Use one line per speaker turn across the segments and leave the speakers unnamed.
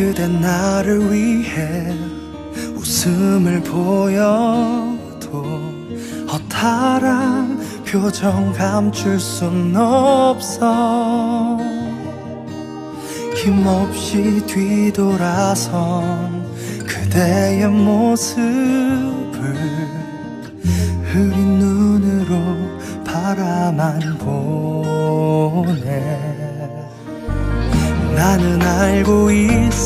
그대 나를 위해 웃음을 보여도 허탈한 표정 감출 순 없어. 힘없이 뒤돌아선 그대의 모습을 흐린 눈으로 바라만 보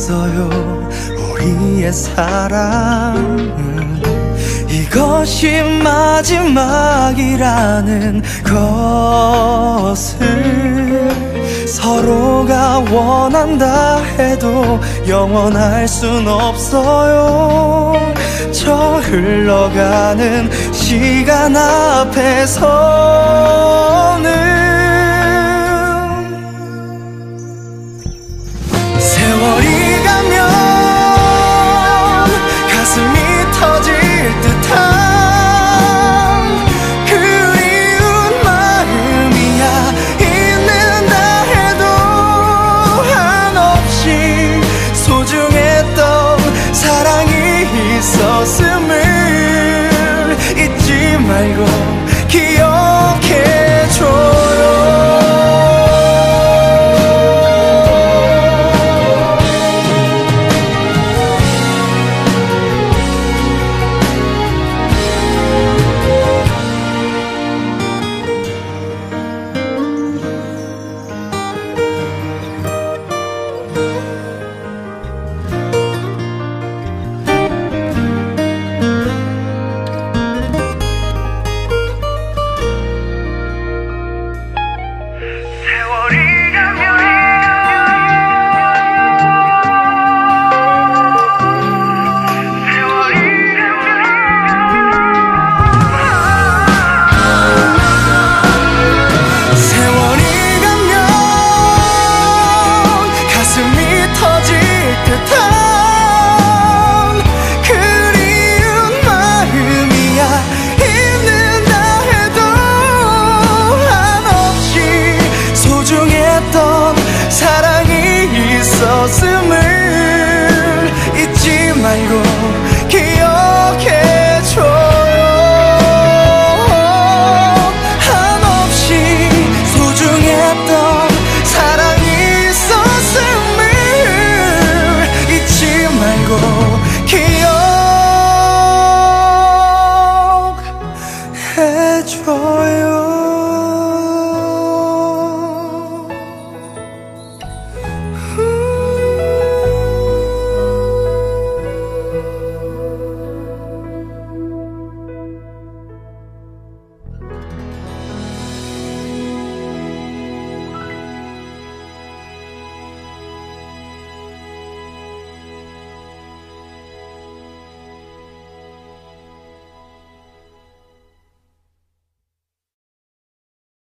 있어요. 우리의 사랑은 이것이 마지막이라는 것을 서로가 원한다 해도 영원할 순 없어요. 저 흘러가는 시간 앞에서 말고 기억 있었음을